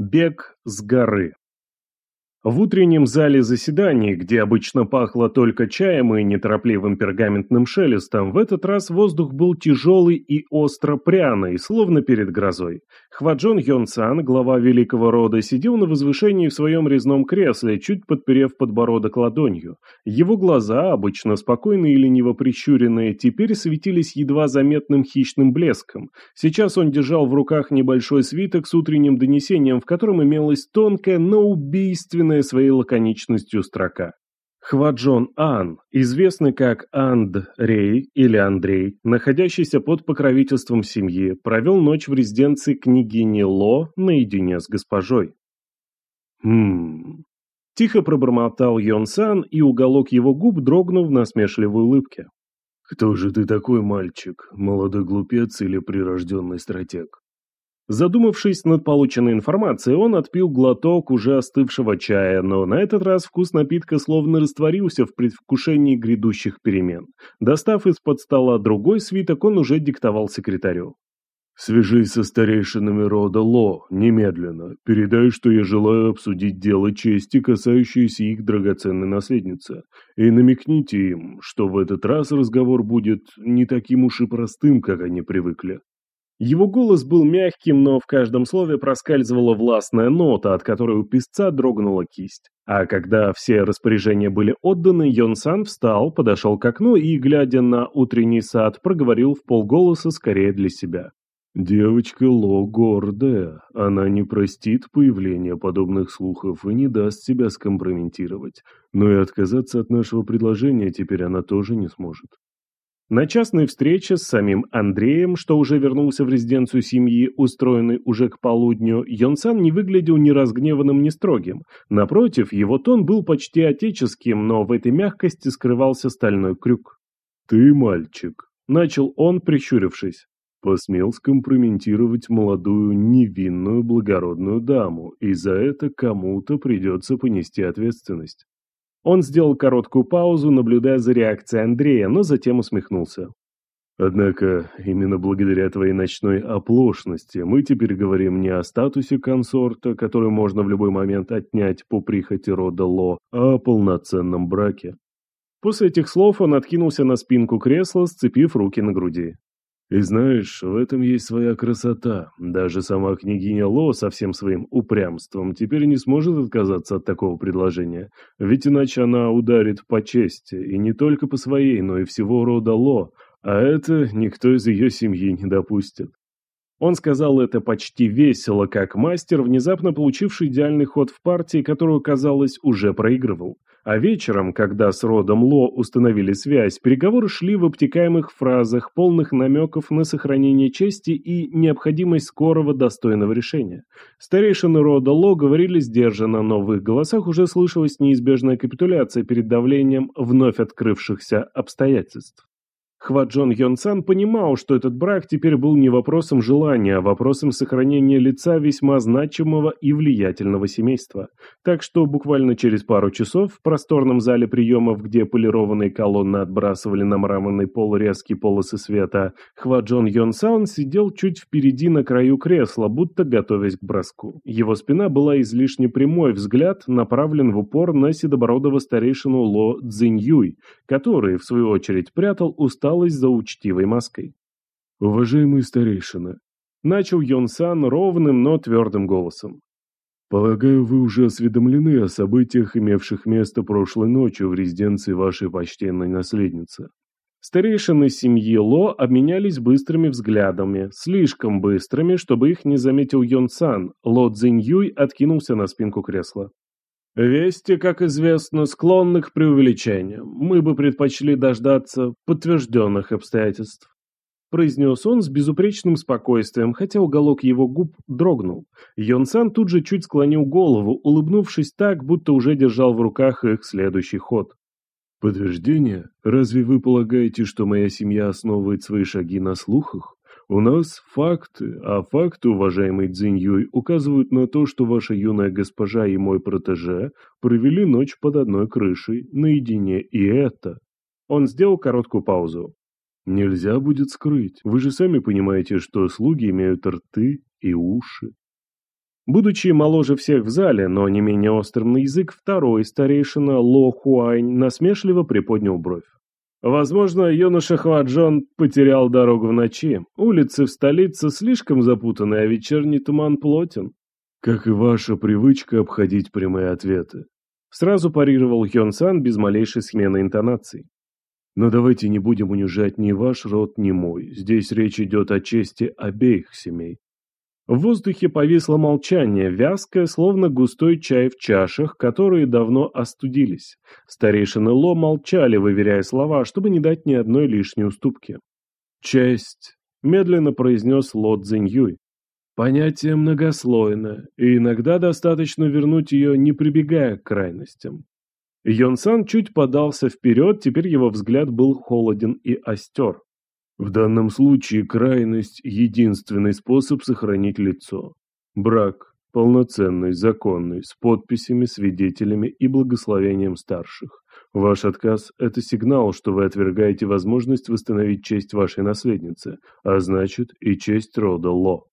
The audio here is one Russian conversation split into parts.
Бег с горы. В утреннем зале заседаний, где обычно пахло только чаем и неторопливым пергаментным шелестом, в этот раз воздух был тяжелый и остро пряный, словно перед грозой. Хваджон Йонсан, глава великого рода, сидел на возвышении в своем резном кресле, чуть подперев подбородок ладонью. Его глаза, обычно спокойные и лениво прищуренные, теперь светились едва заметным хищным блеском. Сейчас он держал в руках небольшой свиток с утренним донесением, в котором имелась тонкая, но убийственная своей лаконичностью строка. Хваджон Ан, известный как Анд Рей или Андрей, находящийся под покровительством семьи, провел ночь в резиденции княгини Ло наедине с госпожой. «Хм...» Тихо пробормотал Йон Сан, и уголок его губ дрогнул в насмешливой улыбке. «Кто же ты такой мальчик, молодой глупец или прирожденный стратег?» Задумавшись над полученной информацией, он отпил глоток уже остывшего чая, но на этот раз вкус напитка словно растворился в предвкушении грядущих перемен. Достав из-под стола другой свиток, он уже диктовал секретарю. «Свяжись со старейшинами рода Ло, немедленно. Передай, что я желаю обсудить дело чести, касающееся их драгоценной наследницы. И намекните им, что в этот раз разговор будет не таким уж и простым, как они привыкли. Его голос был мягким, но в каждом слове проскальзывала властная нота, от которой у писца дрогнула кисть. А когда все распоряжения были отданы, Йон Сан встал, подошел к окну и, глядя на утренний сад, проговорил в полголоса скорее для себя. «Девочка Ло гордая. Она не простит появления подобных слухов и не даст себя скомпрометировать. Но и отказаться от нашего предложения теперь она тоже не сможет. На частной встрече с самим Андреем, что уже вернулся в резиденцию семьи, устроенной уже к полудню, Йонсан не выглядел ни разгневанным, ни строгим. Напротив, его тон был почти отеческим, но в этой мягкости скрывался стальной крюк. «Ты мальчик», — начал он, прищурившись. Посмел скомпрометировать молодую невинную благородную даму, и за это кому-то придется понести ответственность. Он сделал короткую паузу, наблюдая за реакцией Андрея, но затем усмехнулся. Однако, именно благодаря твоей ночной оплошности мы теперь говорим не о статусе консорта, который можно в любой момент отнять по прихоти рода Ло, а о полноценном браке. После этих слов он откинулся на спинку кресла, сцепив руки на груди. И знаешь, в этом есть своя красота. Даже сама княгиня Ло со всем своим упрямством теперь не сможет отказаться от такого предложения. Ведь иначе она ударит по чести, и не только по своей, но и всего рода Ло, а это никто из ее семьи не допустит. Он сказал это почти весело, как мастер, внезапно получивший идеальный ход в партии, которую, казалось, уже проигрывал. А вечером, когда с родом Ло установили связь, переговоры шли в обтекаемых фразах, полных намеков на сохранение чести и необходимость скорого достойного решения. Старейшины рода Ло говорили сдержанно, но в их голосах уже слышалась неизбежная капитуляция перед давлением вновь открывшихся обстоятельств. Хваджон Йонсан понимал, что этот брак теперь был не вопросом желания, а вопросом сохранения лица весьма значимого и влиятельного семейства. Так что буквально через пару часов в просторном зале приемов, где полированные колонны отбрасывали на мраморный пол резкие полосы света, Хваджон Йонсан сидел чуть впереди на краю кресла, будто готовясь к броску. Его спина была излишне прямой, взгляд направлен в упор на седобородого старейшину Ло Цзиньюй, который, в свою очередь, прятал усталость осталась за учтивой маской. «Уважаемый старейшина», — начал Йон Сан ровным, но твердым голосом. «Полагаю, вы уже осведомлены о событиях, имевших место прошлой ночью в резиденции вашей почтенной наследницы». Старейшины семьи Ло обменялись быстрыми взглядами, слишком быстрыми, чтобы их не заметил Йон Сан. Ло Цзинь откинулся на спинку кресла. Вести, как известно, склонны к преувеличениям. Мы бы предпочли дождаться подтвержденных обстоятельств. Произнес он с безупречным спокойствием, хотя уголок его губ дрогнул. Йонсан тут же чуть склонил голову, улыбнувшись так, будто уже держал в руках их следующий ход. «Подтверждение? Разве вы полагаете, что моя семья основывает свои шаги на слухах? У нас факты, а факты, уважаемый Цзиньюй, указывают на то, что ваша юная госпожа и мой протеже провели ночь под одной крышей, наедине, и это... Он сделал короткую паузу. Нельзя будет скрыть. Вы же сами понимаете, что слуги имеют рты и уши. Будучи моложе всех в зале, но не менее острым на язык, второй старейшина Ло Хуань насмешливо приподнял бровь. Возможно, юноша Хваджон потерял дорогу в ночи. Улицы в столице слишком запутаны, а вечерний туман плотен. Как и ваша привычка обходить прямые ответы. Сразу парировал Йон Сан без малейшей смены интонаций. Но давайте не будем унижать ни ваш род, ни мой. Здесь речь идет о чести обеих семей. В воздухе повисло молчание, вязкое, словно густой чай в чашах, которые давно остудились. Старейшины Ло молчали, выверяя слова, чтобы не дать ни одной лишней уступки. «Честь», — медленно произнес Ло Цзиньюй. «Понятие многослойно, и иногда достаточно вернуть ее, не прибегая к крайностям». Йонсан чуть подался вперед, теперь его взгляд был холоден и остер. В данном случае крайность – единственный способ сохранить лицо. Брак – полноценный, законный, с подписями, свидетелями и благословением старших. Ваш отказ – это сигнал, что вы отвергаете возможность восстановить честь вашей наследницы, а значит и честь рода Ло.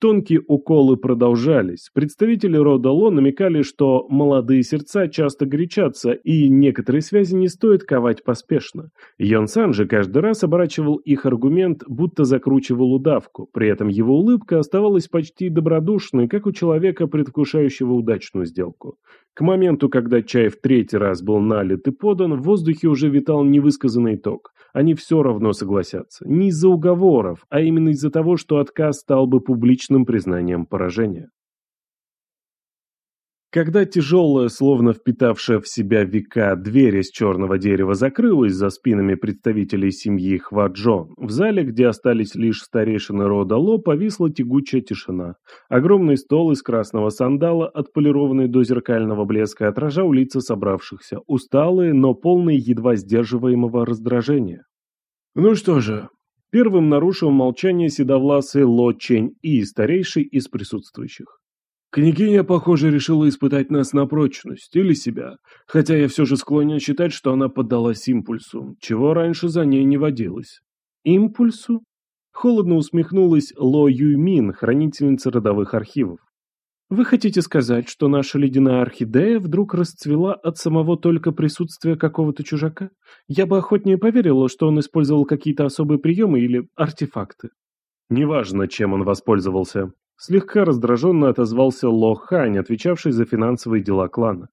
Тонкие уколы продолжались. Представители рода Ло намекали, что молодые сердца часто горячатся, и некоторые связи не стоит ковать поспешно. Йон Сан же каждый раз оборачивал их аргумент, будто закручивал удавку. При этом его улыбка оставалась почти добродушной, как у человека, предвкушающего удачную сделку. К моменту, когда чай в третий раз был налит и подан, в воздухе уже витал невысказанный итог. Они все равно согласятся. Не из-за уговоров, а именно из-за того, что отказ стал бы публичным признанием поражения. Когда тяжелая, словно впитавшая в себя века, дверь из черного дерева закрылась за спинами представителей семьи Хваджон, в зале, где остались лишь старейшины рода Ло, повисла тягучая тишина. Огромный стол из красного сандала, отполированный до зеркального блеска, отражал лица собравшихся, усталые, но полные едва сдерживаемого раздражения. «Ну что же», Первым нарушил молчание седовласый Ло Чень И, старейший из присутствующих. Княгиня, похоже, решила испытать нас на прочность или себя, хотя я все же склонен считать, что она поддалась импульсу, чего раньше за ней не водилось. Импульсу? Холодно усмехнулась Ло Юймин, хранительница родовых архивов. Вы хотите сказать, что наша ледяная орхидея вдруг расцвела от самого только присутствия какого-то чужака? Я бы охотнее поверила, что он использовал какие-то особые приемы или артефакты. Неважно, чем он воспользовался. Слегка раздраженно отозвался Ло Хань, отвечавший за финансовые дела клана.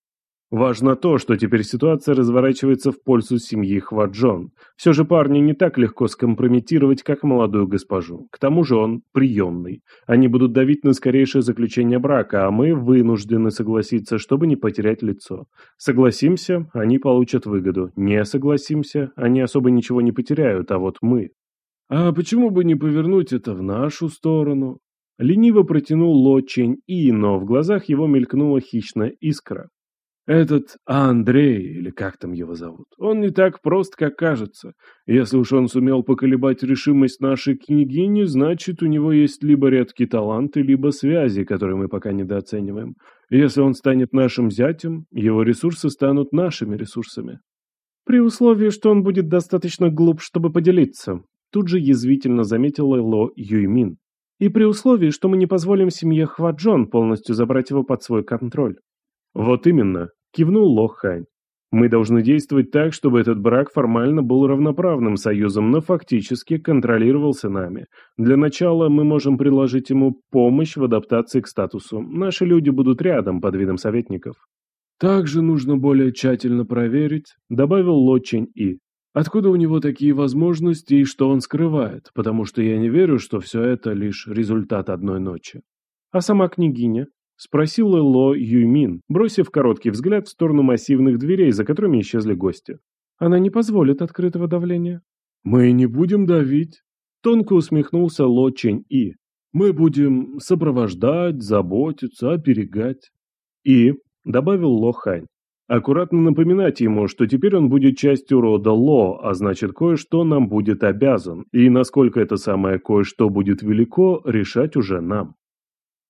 Важно то, что теперь ситуация разворачивается в пользу семьи Хваджон. Все же парня не так легко скомпрометировать, как молодую госпожу. К тому же он приемный. Они будут давить на скорейшее заключение брака, а мы вынуждены согласиться, чтобы не потерять лицо. Согласимся, они получат выгоду. Не согласимся, они особо ничего не потеряют, а вот мы. А почему бы не повернуть это в нашу сторону? Лениво протянул Ло Чень И, но в глазах его мелькнула хищная искра. Этот Андрей, или как там его зовут, он не так прост, как кажется. Если уж он сумел поколебать решимость нашей княгини, значит, у него есть либо редкие таланты, либо связи, которые мы пока недооцениваем. Если он станет нашим зятем, его ресурсы станут нашими ресурсами. При условии, что он будет достаточно глуп, чтобы поделиться. Тут же язвительно заметила Ло Юймин. И при условии, что мы не позволим семье Хваджон полностью забрать его под свой контроль. Вот именно, кивнул Ло Хань. Мы должны действовать так, чтобы этот брак формально был равноправным союзом, но фактически контролировался нами. Для начала мы можем предложить ему помощь в адаптации к статусу. Наши люди будут рядом под видом советников. Также нужно более тщательно проверить, добавил Ло Чень И. Откуда у него такие возможности и что он скрывает? Потому что я не верю, что все это лишь результат одной ночи. А сама княгиня? Спросила Ло Юймин, бросив короткий взгляд в сторону массивных дверей, за которыми исчезли гости. Она не позволит открытого давления. Мы не будем давить. Тонко усмехнулся Ло Чень И. Мы будем сопровождать, заботиться, оберегать. И, добавил Ло Хань, Аккуратно напоминать ему, что теперь он будет частью рода Ло, а значит кое-что нам будет обязан, и насколько это самое кое-что будет велико, решать уже нам.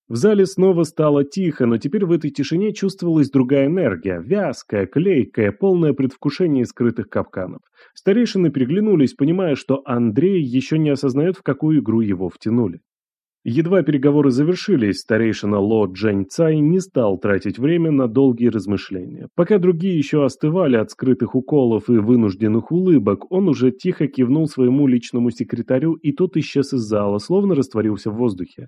В зале снова стало тихо, но теперь в этой тишине чувствовалась другая энергия, вязкая, клейкая, полное предвкушение скрытых капканов. Старейшины переглянулись, понимая, что Андрей еще не осознает, в какую игру его втянули. Едва переговоры завершились, старейшина Ло Джань Цай не стал тратить время на долгие размышления. Пока другие еще остывали от скрытых уколов и вынужденных улыбок, он уже тихо кивнул своему личному секретарю, и тот исчез из зала, словно растворился в воздухе.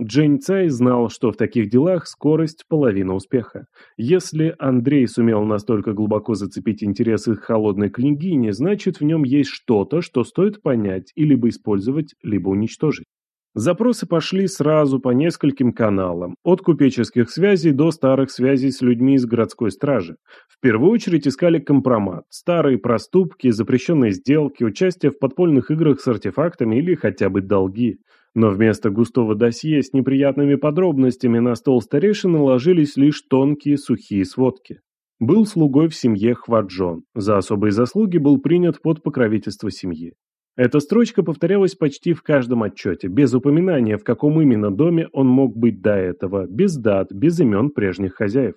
Джень Цай знал, что в таких делах скорость – половина успеха. Если Андрей сумел настолько глубоко зацепить интересы холодной княгини, значит в нем есть что-то, что стоит понять и либо использовать, либо уничтожить. Запросы пошли сразу по нескольким каналам, от купеческих связей до старых связей с людьми из городской стражи. В первую очередь искали компромат, старые проступки, запрещенные сделки, участие в подпольных играх с артефактами или хотя бы долги. Но вместо густого досье с неприятными подробностями на стол старейшины ложились лишь тонкие сухие сводки. Был слугой в семье Хваджон, за особые заслуги был принят под покровительство семьи. Эта строчка повторялась почти в каждом отчете, без упоминания, в каком именно доме он мог быть до этого, без дат, без имен прежних хозяев.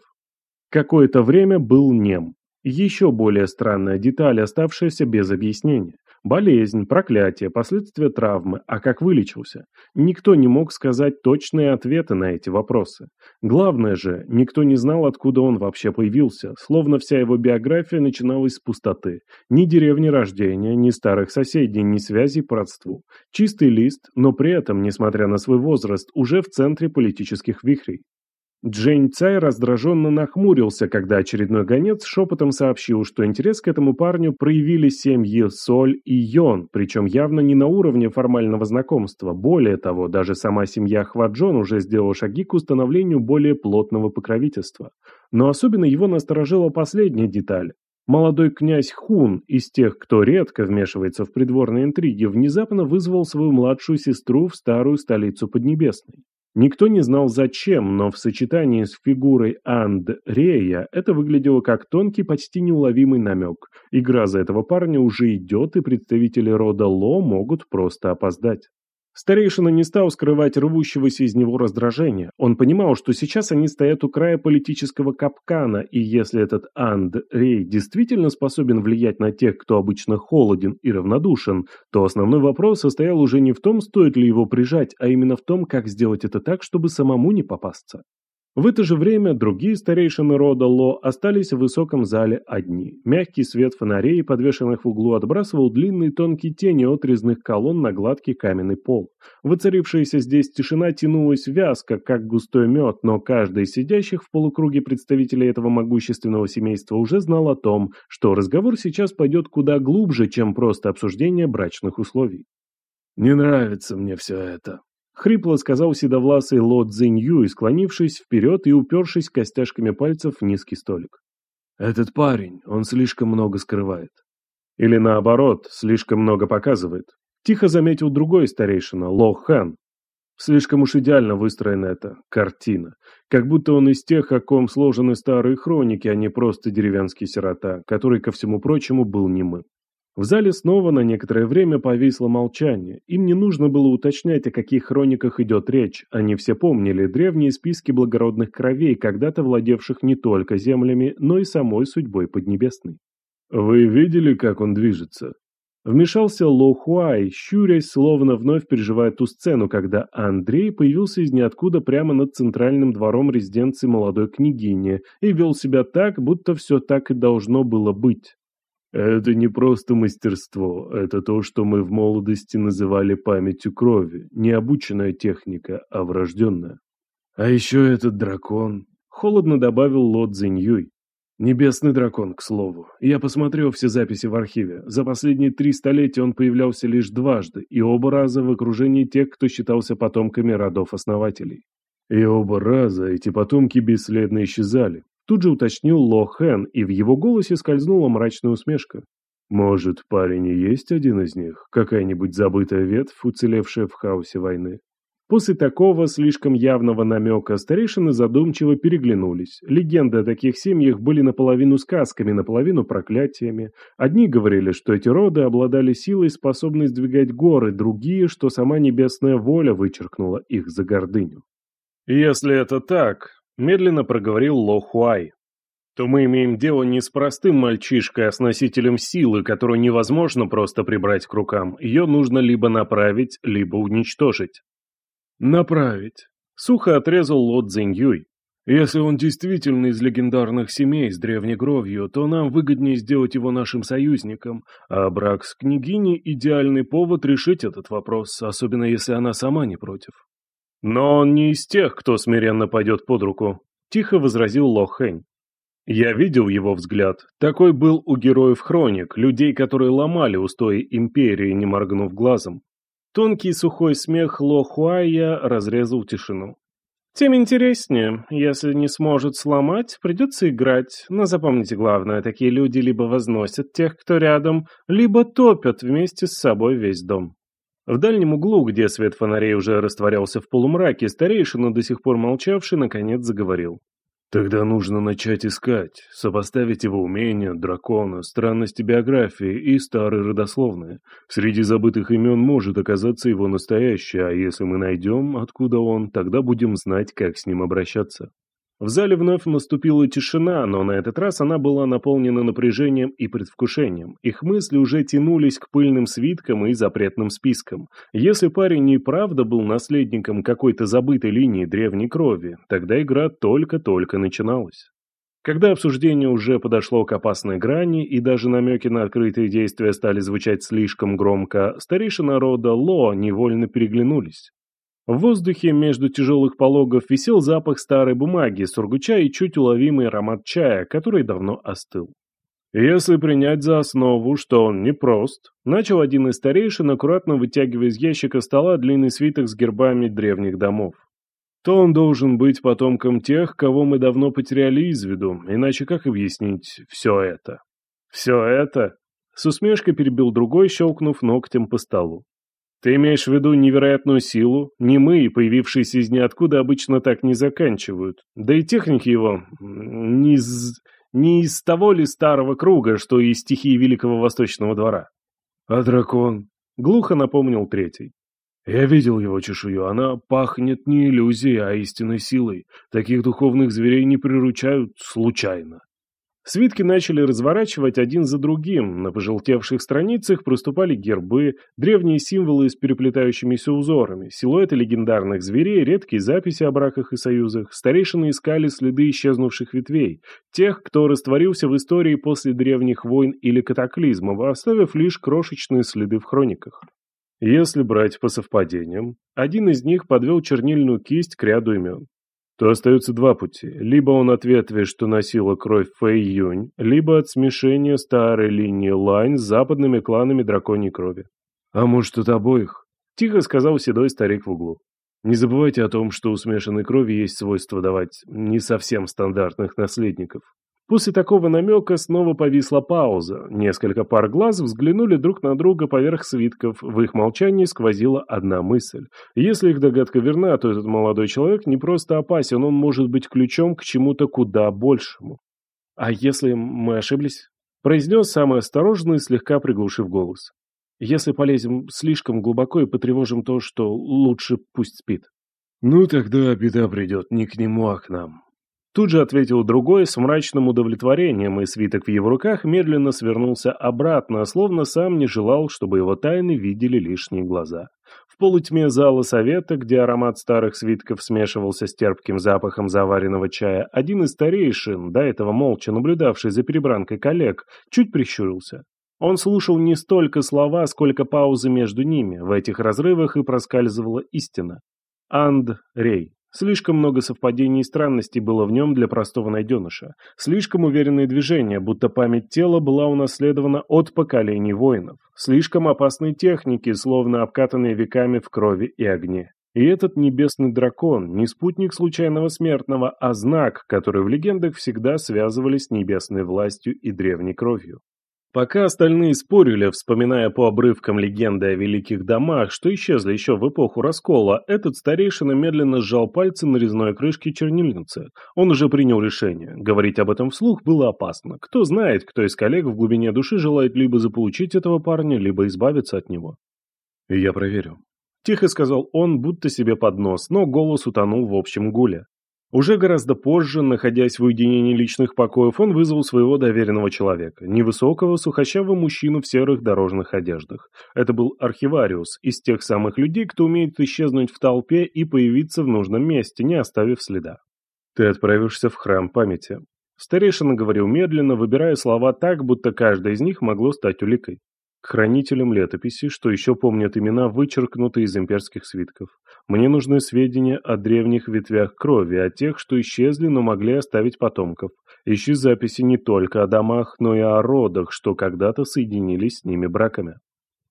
Какое-то время был нем. Еще более странная деталь, оставшаяся без объяснения. Болезнь, проклятие, последствия травмы, а как вылечился? Никто не мог сказать точные ответы на эти вопросы. Главное же, никто не знал, откуда он вообще появился, словно вся его биография начиналась с пустоты. Ни деревни рождения, ни старых соседей, ни связи по родству. Чистый лист, но при этом, несмотря на свой возраст, уже в центре политических вихрей. Джейн Цай раздраженно нахмурился, когда очередной гонец шепотом сообщил, что интерес к этому парню проявили семьи Соль и Йон, причем явно не на уровне формального знакомства. Более того, даже сама семья Хваджон уже сделала шаги к установлению более плотного покровительства. Но особенно его насторожила последняя деталь. Молодой князь Хун, из тех, кто редко вмешивается в придворные интриги, внезапно вызвал свою младшую сестру в старую столицу Поднебесной. Никто не знал зачем, но в сочетании с фигурой Андрея это выглядело как тонкий, почти неуловимый намек. Игра за этого парня уже идет, и представители рода Ло могут просто опоздать. Старейшина не стал скрывать рвущегося из него раздражения. Он понимал, что сейчас они стоят у края политического капкана, и если этот Андрей действительно способен влиять на тех, кто обычно холоден и равнодушен, то основной вопрос состоял уже не в том, стоит ли его прижать, а именно в том, как сделать это так, чтобы самому не попасться. В это же время другие старейшины рода Ло остались в высоком зале одни. Мягкий свет фонарей, подвешенных в углу, отбрасывал длинные тонкие тени от резных колонн на гладкий каменный пол. Воцарившаяся здесь тишина тянулась вязко, как густой мед, но каждый из сидящих в полукруге представителей этого могущественного семейства уже знал о том, что разговор сейчас пойдет куда глубже, чем просто обсуждение брачных условий. «Не нравится мне все это», Хрипло сказал седовласый Ло Цзинью, склонившись вперед и упершись костяшками пальцев в низкий столик. «Этот парень, он слишком много скрывает». Или наоборот, слишком много показывает. Тихо заметил другой старейшина, Ло Хан. Слишком уж идеально выстроена эта картина. Как будто он из тех, о ком сложены старые хроники, а не просто деревенский сирота, который, ко всему прочему, был немым. В зале снова на некоторое время повисло молчание. Им не нужно было уточнять, о каких хрониках идет речь. Они все помнили древние списки благородных кровей, когда-то владевших не только землями, но и самой судьбой Поднебесной. «Вы видели, как он движется?» Вмешался Ло Хуай, щурясь, словно вновь переживая ту сцену, когда Андрей появился из ниоткуда прямо над центральным двором резиденции молодой княгини и вел себя так, будто все так и должно было быть. Это не просто мастерство, это то, что мы в молодости называли памятью крови, не обученная техника, а врожденная. А еще этот дракон, холодно добавил Ло Цзиньюй. Небесный дракон, к слову. Я посмотрел все записи в архиве. За последние три столетия он появлялся лишь дважды, и оба раза в окружении тех, кто считался потомками родов-основателей. И оба раза эти потомки бесследно исчезали. Тут же уточнил Ло Хэн, и в его голосе скользнула мрачная усмешка. Может, парень и есть один из них? Какая-нибудь забытая ветвь, уцелевшая в хаосе войны? После такого слишком явного намека старейшины задумчиво переглянулись. Легенды о таких семьях были наполовину сказками, наполовину проклятиями. Одни говорили, что эти роды обладали силой, способной сдвигать горы, другие, что сама небесная воля вычеркнула их за гордыню. «Если это так, Медленно проговорил Ло Хуай. То мы имеем дело не с простым мальчишкой, а с носителем силы, которую невозможно просто прибрать к рукам. Ее нужно либо направить, либо уничтожить. «Направить», — сухо отрезал Ло Цзиньюй. «Если он действительно из легендарных семей с древней кровью, то нам выгоднее сделать его нашим союзником, а брак с княгиней – идеальный повод решить этот вопрос, особенно если она сама не против». «Но он не из тех, кто смиренно пойдет под руку», – тихо возразил Ло Хэнь. Я видел его взгляд. Такой был у героев хроник, людей, которые ломали устои империи, не моргнув глазом. Тонкий сухой смех Ло Хуая разрезал тишину. Тем интереснее. Если не сможет сломать, придется играть. Но запомните главное, такие люди либо возносят тех, кто рядом, либо топят вместе с собой весь дом. В дальнем углу, где свет фонарей уже растворялся в полумраке, старейшина, до сих пор молчавший, наконец заговорил. Тогда нужно начать искать, сопоставить его умения, дракона, странности биографии и старые родословные. Среди забытых имен может оказаться его настоящее, а если мы найдем, откуда он, тогда будем знать, как с ним обращаться. В зале вновь наступила тишина, но на этот раз она была наполнена напряжением и предвкушением. Их мысли уже тянулись к пыльным свиткам и запретным спискам. Если парень и правда был наследником какой-то забытой линии древней крови, тогда игра только-только начиналась. Когда обсуждение уже подошло к опасной грани и даже намеки на открытые действия стали звучать слишком громко, старейшина рода Ло невольно переглянулись. В воздухе между тяжелых пологов висел запах старой бумаги, сургуча и чуть уловимый аромат чая, который давно остыл. Если принять за основу, что он непрост, начал один из старейшин, аккуратно вытягивая из ящика стола длинный свиток с гербами древних домов, то он должен быть потомком тех, кого мы давно потеряли из виду, иначе как объяснить все это? Все это? С усмешкой перебил другой, щелкнув ногтем по столу. Ты имеешь в виду невероятную силу? Не мы, появившиеся из ниоткуда, обычно так не заканчивают. Да и техники его не из, не из того ли старого круга, что из стихии Великого Восточного двора. А дракон? Глухо напомнил третий. Я видел его чешую, она пахнет не иллюзией, а истинной силой. Таких духовных зверей не приручают случайно. Свитки начали разворачивать один за другим, на пожелтевших страницах проступали гербы, древние символы с переплетающимися узорами, силуэты легендарных зверей, редкие записи о браках и союзах, старейшины искали следы исчезнувших ветвей, тех, кто растворился в истории после древних войн или катаклизмов, оставив лишь крошечные следы в хрониках. Если брать по совпадениям, один из них подвел чернильную кисть к ряду имен то остаются два пути. Либо он от ветви, что носила кровь Фэй Юнь, либо от смешения старой линии Лань с западными кланами драконьей крови. А может, от обоих? Тихо сказал седой старик в углу. Не забывайте о том, что у смешанной крови есть свойство давать не совсем стандартных наследников. После такого намека снова повисла пауза. Несколько пар глаз взглянули друг на друга поверх свитков. В их молчании сквозила одна мысль. Если их догадка верна, то этот молодой человек не просто опасен, он может быть ключом к чему-то куда большему. «А если мы ошиблись?» произнес самый осторожный, слегка приглушив голос. «Если полезем слишком глубоко и потревожим то, что лучше пусть спит». «Ну тогда беда придет не к нему, а к нам», Тут же ответил другой с мрачным удовлетворением, и свиток в его руках медленно свернулся обратно, словно сам не желал, чтобы его тайны видели лишние глаза. В полутьме зала совета, где аромат старых свитков смешивался с терпким запахом заваренного чая, один из старейшин, до этого молча наблюдавший за перебранкой коллег, чуть прищурился. Он слушал не столько слова, сколько паузы между ними, в этих разрывах и проскальзывала истина. Анд Рей. Слишком много совпадений и странностей было в нем для простого найденыша. Слишком уверенные движения, будто память тела была унаследована от поколений воинов. Слишком опасные техники, словно обкатанные веками в крови и огне. И этот небесный дракон не спутник случайного смертного, а знак, который в легендах всегда связывали с небесной властью и древней кровью. Пока остальные спорили, вспоминая по обрывкам легенды о великих домах, что исчезли еще в эпоху раскола, этот старейшина медленно сжал пальцы на резной крышке чернильницы. Он уже принял решение. Говорить об этом вслух было опасно. Кто знает, кто из коллег в глубине души желает либо заполучить этого парня, либо избавиться от него. «Я проверю», — тихо сказал он, будто себе под нос, но голос утонул в общем гуле. Уже гораздо позже, находясь в уединении личных покоев, он вызвал своего доверенного человека, невысокого, сухощавого мужчину в серых дорожных одеждах. Это был архивариус, из тех самых людей, кто умеет исчезнуть в толпе и появиться в нужном месте, не оставив следа. «Ты отправишься в храм памяти». Старейшина говорил медленно, выбирая слова так, будто каждая из них могло стать уликой хранителям летописи, что еще помнят имена, вычеркнутые из имперских свитков. Мне нужны сведения о древних ветвях крови, о тех, что исчезли, но могли оставить потомков. Ищи записи не только о домах, но и о родах, что когда-то соединились с ними браками.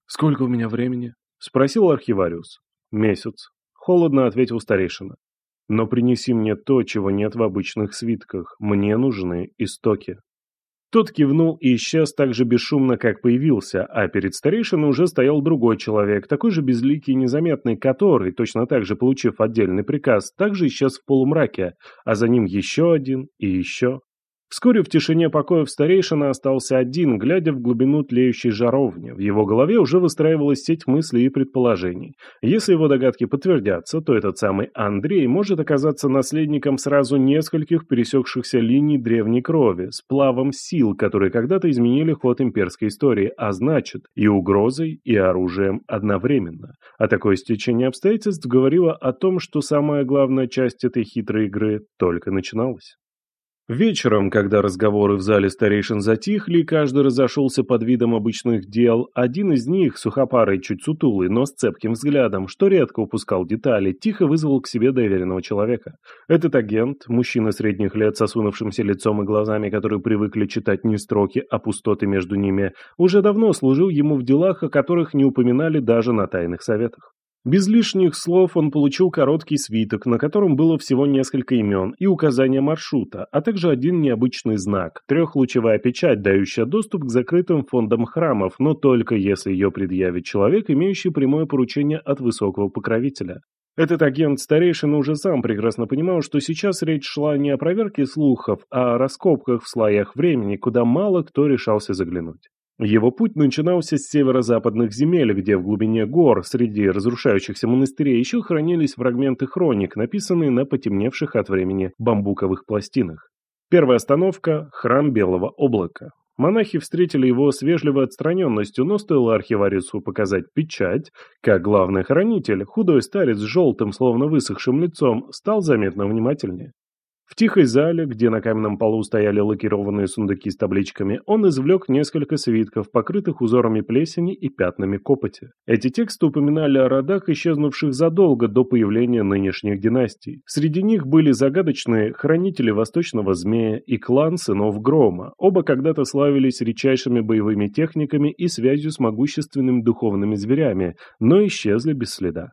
«Сколько у меня времени?» — спросил архивариус. «Месяц», — холодно ответил старейшина. «Но принеси мне то, чего нет в обычных свитках. Мне нужны истоки». Тот кивнул и исчез так же бесшумно, как появился, а перед старейшиной уже стоял другой человек, такой же безликий и незаметный, который, точно так же получив отдельный приказ, также исчез в полумраке, а за ним еще один и еще. Вскоре в тишине покоев старейшина остался один, глядя в глубину тлеющей жаровни. В его голове уже выстраивалась сеть мыслей и предположений. Если его догадки подтвердятся, то этот самый Андрей может оказаться наследником сразу нескольких пересекшихся линий древней крови, сплавом сил, которые когда-то изменили ход имперской истории, а значит, и угрозой, и оружием одновременно. А такое стечение обстоятельств говорило о том, что самая главная часть этой хитрой игры только начиналась. Вечером, когда разговоры в зале старейшин затихли, каждый разошелся под видом обычных дел, один из них, сухопарый, чуть сутулый, но с цепким взглядом, что редко упускал детали, тихо вызвал к себе доверенного человека. Этот агент, мужчина средних лет с лицом и глазами, которые привыкли читать не строки, а пустоты между ними, уже давно служил ему в делах, о которых не упоминали даже на тайных советах. Без лишних слов он получил короткий свиток, на котором было всего несколько имен и указания маршрута, а также один необычный знак – трехлучевая печать, дающая доступ к закрытым фондам храмов, но только если ее предъявит человек, имеющий прямое поручение от высокого покровителя. Этот агент старейшина уже сам прекрасно понимал, что сейчас речь шла не о проверке слухов, а о раскопках в слоях времени, куда мало кто решался заглянуть. Его путь начинался с северо-западных земель, где в глубине гор, среди разрушающихся монастырей, еще хранились фрагменты хроник, написанные на потемневших от времени бамбуковых пластинах. Первая остановка – храм Белого облака. Монахи встретили его с вежливой отстраненностью, но стоило архивариусу показать печать, как главный хранитель, худой старец с желтым, словно высохшим лицом, стал заметно внимательнее. В тихой зале, где на каменном полу стояли лакированные сундуки с табличками, он извлек несколько свитков, покрытых узорами плесени и пятнами копоти. Эти тексты упоминали о родах, исчезнувших задолго до появления нынешних династий. Среди них были загадочные хранители Восточного Змея и клан сынов Грома. Оба когда-то славились редчайшими боевыми техниками и связью с могущественными духовными зверями, но исчезли без следа.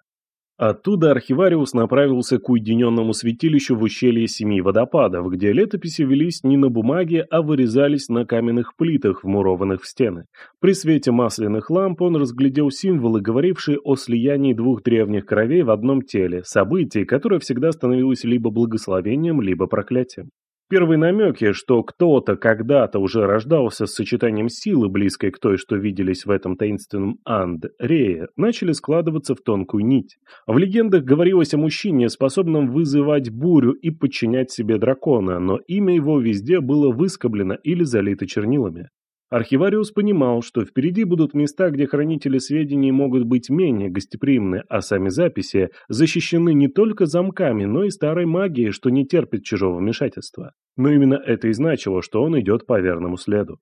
Оттуда архивариус направился к уединенному святилищу в ущелье Семи Водопадов, где летописи велись не на бумаге, а вырезались на каменных плитах, вмурованных в стены. При свете масляных ламп он разглядел символы, говорившие о слиянии двух древних кровей в одном теле, событие, которое всегда становилось либо благословением, либо проклятием. Первые намеки, что кто-то когда-то уже рождался с сочетанием силы, близкой к той, что виделись в этом таинственном Анд-Рее, начали складываться в тонкую нить. В легендах говорилось о мужчине, способном вызывать бурю и подчинять себе дракона, но имя его везде было выскоблено или залито чернилами. Архивариус понимал, что впереди будут места, где хранители сведений могут быть менее гостеприимны, а сами записи защищены не только замками, но и старой магией, что не терпит чужого вмешательства. Но именно это и значило, что он идет по верному следу.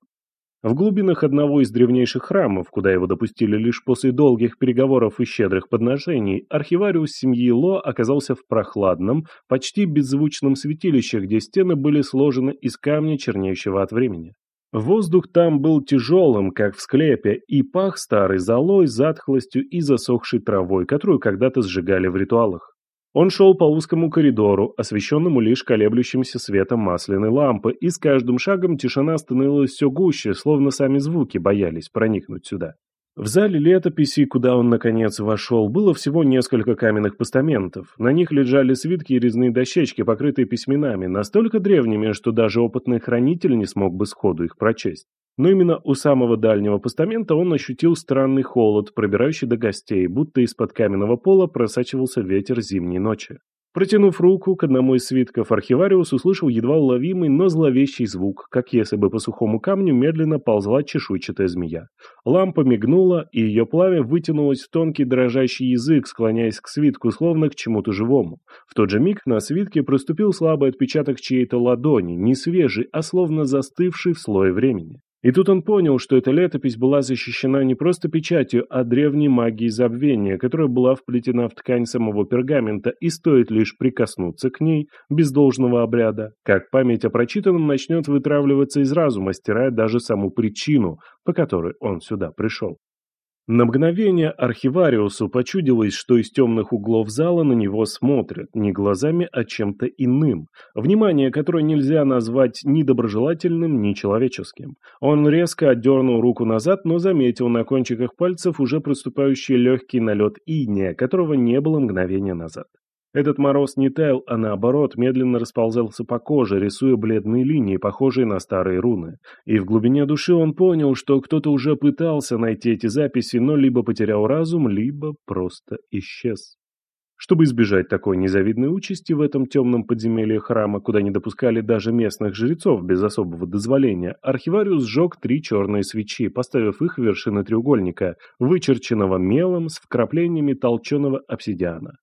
В глубинах одного из древнейших храмов, куда его допустили лишь после долгих переговоров и щедрых подношений, архивариус семьи Ло оказался в прохладном, почти беззвучном святилище, где стены были сложены из камня, чернеющего от времени. Воздух там был тяжелым, как в склепе, и пах старой золой, затхлостью и засохшей травой, которую когда-то сжигали в ритуалах. Он шел по узкому коридору, освещенному лишь колеблющимся светом масляной лампы, и с каждым шагом тишина становилась все гуще, словно сами звуки боялись проникнуть сюда. В зале летописи, куда он наконец вошел, было всего несколько каменных постаментов. На них лежали свитки и резные дощечки, покрытые письменами, настолько древними, что даже опытный хранитель не смог бы сходу их прочесть. Но именно у самого дальнего постамента он ощутил странный холод, пробирающий до гостей, будто из-под каменного пола просачивался ветер зимней ночи. Протянув руку к одному из свитков, архивариус услышал едва уловимый, но зловещий звук, как если бы по сухому камню медленно ползла чешуйчатая змея. Лампа мигнула, и ее пламя вытянулось в тонкий дрожащий язык, склоняясь к свитку, словно к чему-то живому. В тот же миг на свитке проступил слабый отпечаток чьей-то ладони, не свежий, а словно застывший в слое времени. И тут он понял, что эта летопись была защищена не просто печатью, а древней магией забвения, которая была вплетена в ткань самого пергамента, и стоит лишь прикоснуться к ней, без должного обряда, как память о прочитанном начнет вытравливаться из разума, стирая даже саму причину, по которой он сюда пришел. На мгновение архивариусу почудилось, что из темных углов зала на него смотрят, не глазами, а чем-то иным. Внимание, которое нельзя назвать ни доброжелательным, ни человеческим. Он резко отдернул руку назад, но заметил на кончиках пальцев уже проступающий легкий налет иния, которого не было мгновения назад. Этот мороз не таял, а наоборот, медленно расползался по коже, рисуя бледные линии, похожие на старые руны. И в глубине души он понял, что кто-то уже пытался найти эти записи, но либо потерял разум, либо просто исчез. Чтобы избежать такой незавидной участи в этом темном подземелье храма, куда не допускали даже местных жрецов без особого дозволения, архивариус сжег три черные свечи, поставив их в вершины треугольника, вычерченного мелом с вкраплениями толченого обсидиана.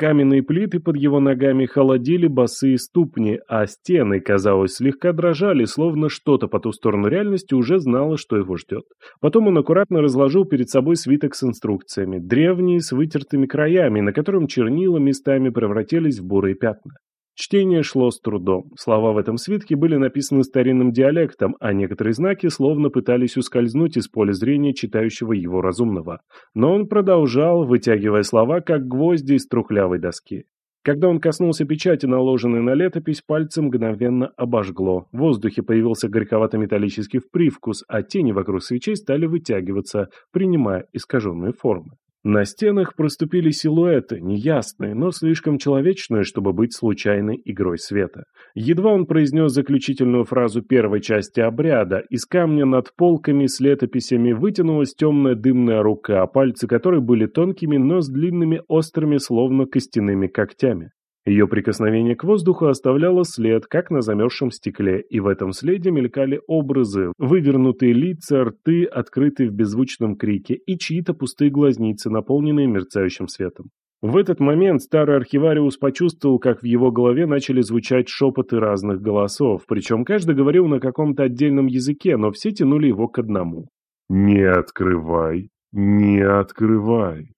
Каменные плиты под его ногами холодили босые ступни, а стены, казалось, слегка дрожали, словно что-то по ту сторону реальности уже знало, что его ждет. Потом он аккуратно разложил перед собой свиток с инструкциями, древние, с вытертыми краями, на котором чернила местами превратились в бурые пятна. Чтение шло с трудом. Слова в этом свитке были написаны старинным диалектом, а некоторые знаки словно пытались ускользнуть из поля зрения читающего его разумного. Но он продолжал, вытягивая слова, как гвозди из трухлявой доски. Когда он коснулся печати, наложенной на летопись, пальцем мгновенно обожгло. В воздухе появился горьковато-металлический привкус, а тени вокруг свечей стали вытягиваться, принимая искаженные формы. На стенах проступили силуэты, неясные, но слишком человечные, чтобы быть случайной игрой света. Едва он произнес заключительную фразу первой части обряда, из камня над полками с летописями вытянулась темная дымная рука, пальцы которой были тонкими, но с длинными острыми, словно костяными когтями. Ее прикосновение к воздуху оставляло след, как на замерзшем стекле, и в этом следе мелькали образы, вывернутые лица, рты, открытые в беззвучном крике, и чьи-то пустые глазницы, наполненные мерцающим светом. В этот момент старый архивариус почувствовал, как в его голове начали звучать шепоты разных голосов, причем каждый говорил на каком-то отдельном языке, но все тянули его к одному. «Не открывай, не открывай».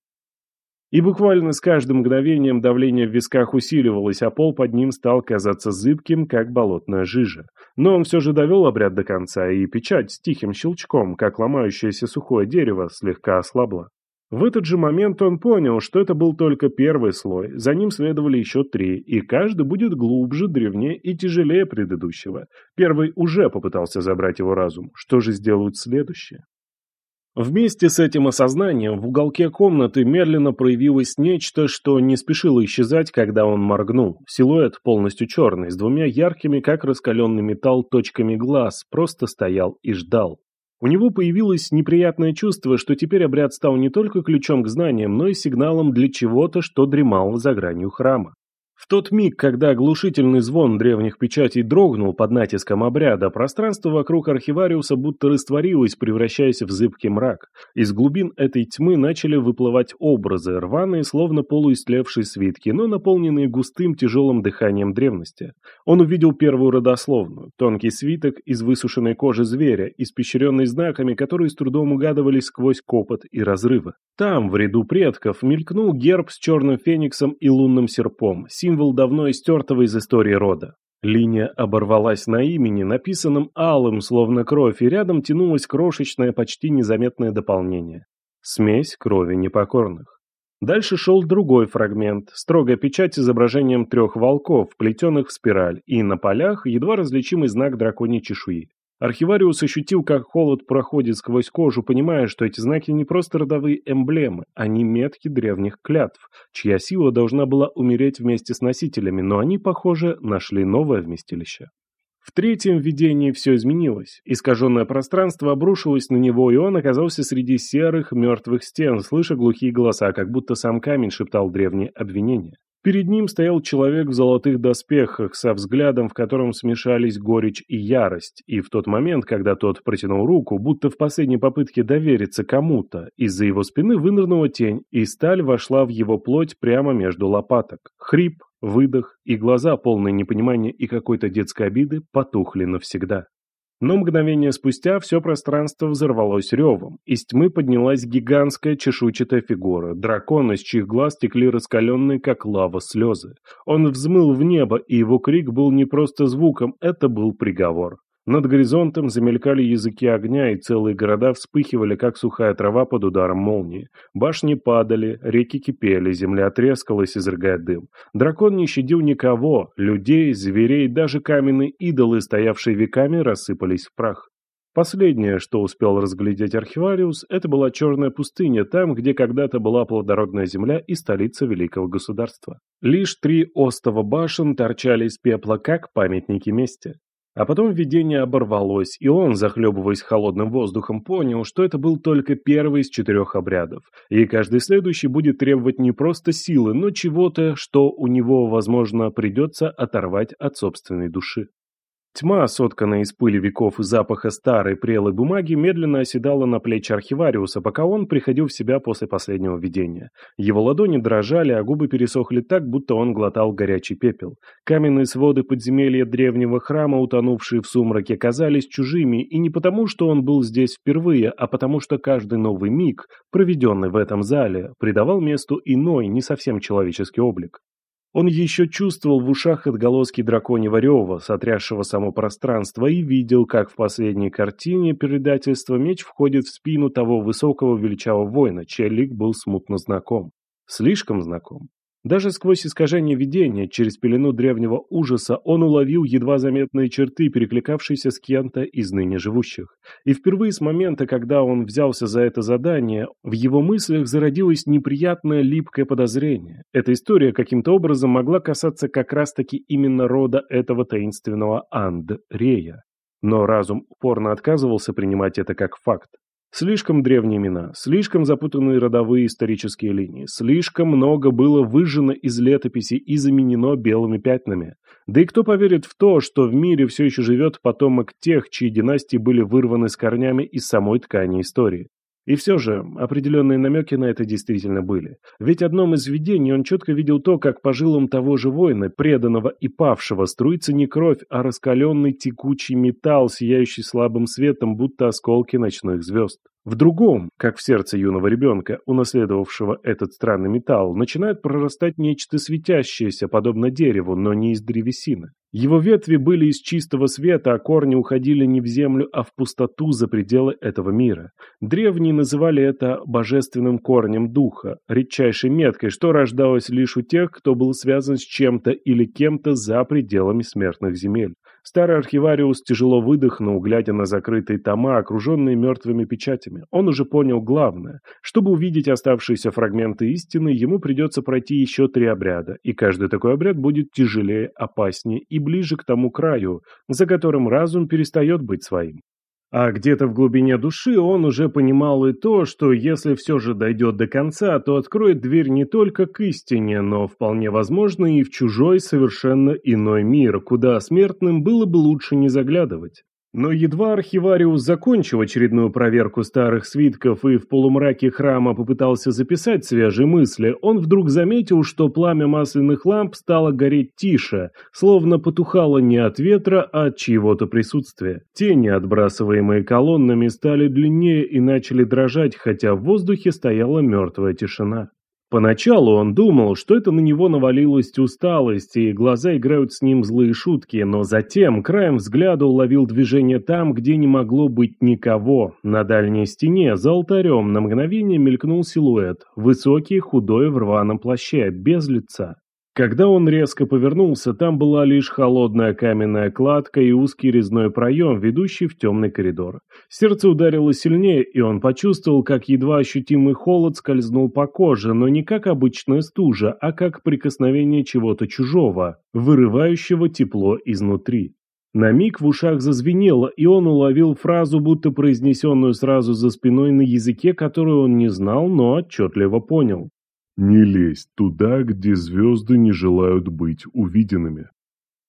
И буквально с каждым мгновением давление в висках усиливалось, а пол под ним стал казаться зыбким, как болотная жижа. Но он все же довел обряд до конца, и печать с тихим щелчком, как ломающееся сухое дерево, слегка ослабла. В этот же момент он понял, что это был только первый слой, за ним следовали еще три, и каждый будет глубже, древнее и тяжелее предыдущего. Первый уже попытался забрать его разум, что же сделают следующие? Вместе с этим осознанием в уголке комнаты медленно проявилось нечто, что не спешило исчезать, когда он моргнул. Силуэт, полностью черный, с двумя яркими, как раскаленный металл, точками глаз, просто стоял и ждал. У него появилось неприятное чувство, что теперь обряд стал не только ключом к знаниям, но и сигналом для чего-то, что дремало за гранью храма. В тот миг, когда оглушительный звон древних печатей дрогнул под натиском обряда, пространство вокруг архивариуса будто растворилось, превращаясь в зыбкий мрак. Из глубин этой тьмы начали выплывать образы, рваные, словно полуистлевшие свитки, но наполненные густым тяжелым дыханием древности. Он увидел первую родословную, тонкий свиток из высушенной кожи зверя, испещренный знаками, которые с трудом угадывались сквозь копот и разрывы. Там, в ряду предков, мелькнул герб с черным фениксом и лунным серпом, символ давно истертого из истории рода. Линия оборвалась на имени, написанном алым, словно кровь, и рядом тянулось крошечное, почти незаметное дополнение. Смесь крови непокорных. Дальше шел другой фрагмент, строгая печать с изображением трех волков, плетеных в спираль, и на полях едва различимый знак драконьей чешуи. Архивариус ощутил, как холод проходит сквозь кожу, понимая, что эти знаки не просто родовые эмблемы, они метки древних клятв, чья сила должна была умереть вместе с носителями, но они, похоже, нашли новое вместилище. В третьем видении все изменилось. Искаженное пространство обрушилось на него, и он оказался среди серых, мертвых стен, слыша глухие голоса, как будто сам камень шептал древние обвинения. Перед ним стоял человек в золотых доспехах, со взглядом, в котором смешались горечь и ярость, и в тот момент, когда тот протянул руку, будто в последней попытке довериться кому-то, из-за его спины вынырнула тень, и сталь вошла в его плоть прямо между лопаток. Хрип, выдох и глаза, полные непонимания и какой-то детской обиды, потухли навсегда. Но мгновение спустя все пространство взорвалось ревом. Из тьмы поднялась гигантская чешуйчатая фигура, дракон, из чьих глаз текли раскаленные, как лава, слезы. Он взмыл в небо, и его крик был не просто звуком, это был приговор. Над горизонтом замелькали языки огня, и целые города вспыхивали, как сухая трава под ударом молнии. Башни падали, реки кипели, земля трескалась, изрыгая дым. Дракон не щадил никого, людей, зверей, даже каменные идолы, стоявшие веками, рассыпались в прах. Последнее, что успел разглядеть архивариус, это была черная пустыня, там, где когда-то была плодородная земля и столица великого государства. Лишь три остова башен торчали из пепла, как памятники мести. А потом видение оборвалось, и он, захлебываясь холодным воздухом, понял, что это был только первый из четырех обрядов, и каждый следующий будет требовать не просто силы, но чего-то, что у него, возможно, придется оторвать от собственной души. Тьма, сотканная из пыли веков и запаха старой прелой бумаги, медленно оседала на плечи архивариуса, пока он приходил в себя после последнего видения. Его ладони дрожали, а губы пересохли так, будто он глотал горячий пепел. Каменные своды подземелья древнего храма, утонувшие в сумраке, казались чужими, и не потому, что он был здесь впервые, а потому, что каждый новый миг, проведенный в этом зале, придавал месту иной, не совсем человеческий облик. Он еще чувствовал в ушах отголоски драконьего рева, сотрясшего само пространство, и видел, как в последней картине предательства меч входит в спину того высокого величавого воина, чей лик был смутно знаком. Слишком знаком. Даже сквозь искажение видения, через пелену древнего ужаса, он уловил едва заметные черты, перекликавшиеся с кем-то из ныне живущих. И впервые с момента, когда он взялся за это задание, в его мыслях зародилось неприятное липкое подозрение. Эта история каким-то образом могла касаться как раз-таки именно рода этого таинственного Анд-Рея. Но разум упорно отказывался принимать это как факт. Слишком древние имена, слишком запутанные родовые исторические линии, слишком много было выжжено из летописи и заменено белыми пятнами. Да и кто поверит в то, что в мире все еще живет потомок тех, чьи династии были вырваны с корнями из самой ткани истории? И все же, определенные намеки на это действительно были. Ведь одном из видений он четко видел то, как по жилам того же воина, преданного и павшего, струится не кровь, а раскаленный текучий металл, сияющий слабым светом, будто осколки ночных звезд. В другом, как в сердце юного ребенка, унаследовавшего этот странный металл, начинает прорастать нечто светящееся, подобно дереву, но не из древесины. Его ветви были из чистого света, а корни уходили не в землю, а в пустоту за пределы этого мира. Древние называли это божественным корнем духа, редчайшей меткой, что рождалось лишь у тех, кто был связан с чем-то или кем-то за пределами смертных земель. Старый архивариус тяжело выдохнул, глядя на закрытые тома, окруженные мертвыми печатями. Он уже понял главное. Чтобы увидеть оставшиеся фрагменты истины, ему придется пройти еще три обряда, и каждый такой обряд будет тяжелее, опаснее и ближе к тому краю, за которым разум перестает быть своим. А где-то в глубине души он уже понимал и то, что если все же дойдет до конца, то откроет дверь не только к истине, но вполне возможно и в чужой совершенно иной мир, куда смертным было бы лучше не заглядывать. Но едва архивариус закончил очередную проверку старых свитков и в полумраке храма попытался записать свежие мысли, он вдруг заметил, что пламя масляных ламп стало гореть тише, словно потухало не от ветра, а от чьего-то присутствия. Тени, отбрасываемые колоннами, стали длиннее и начали дрожать, хотя в воздухе стояла мертвая тишина. Поначалу он думал, что это на него навалилась усталость, и глаза играют с ним злые шутки, но затем краем взгляда уловил движение там, где не могло быть никого. На дальней стене, за алтарем, на мгновение мелькнул силуэт, высокий, худой, в рваном плаще, без лица. Когда он резко повернулся, там была лишь холодная каменная кладка и узкий резной проем, ведущий в темный коридор. Сердце ударило сильнее, и он почувствовал, как едва ощутимый холод скользнул по коже, но не как обычная стужа, а как прикосновение чего-то чужого, вырывающего тепло изнутри. На миг в ушах зазвенело, и он уловил фразу, будто произнесенную сразу за спиной на языке, которую он не знал, но отчетливо понял. Не лезь туда, где звезды не желают быть увиденными.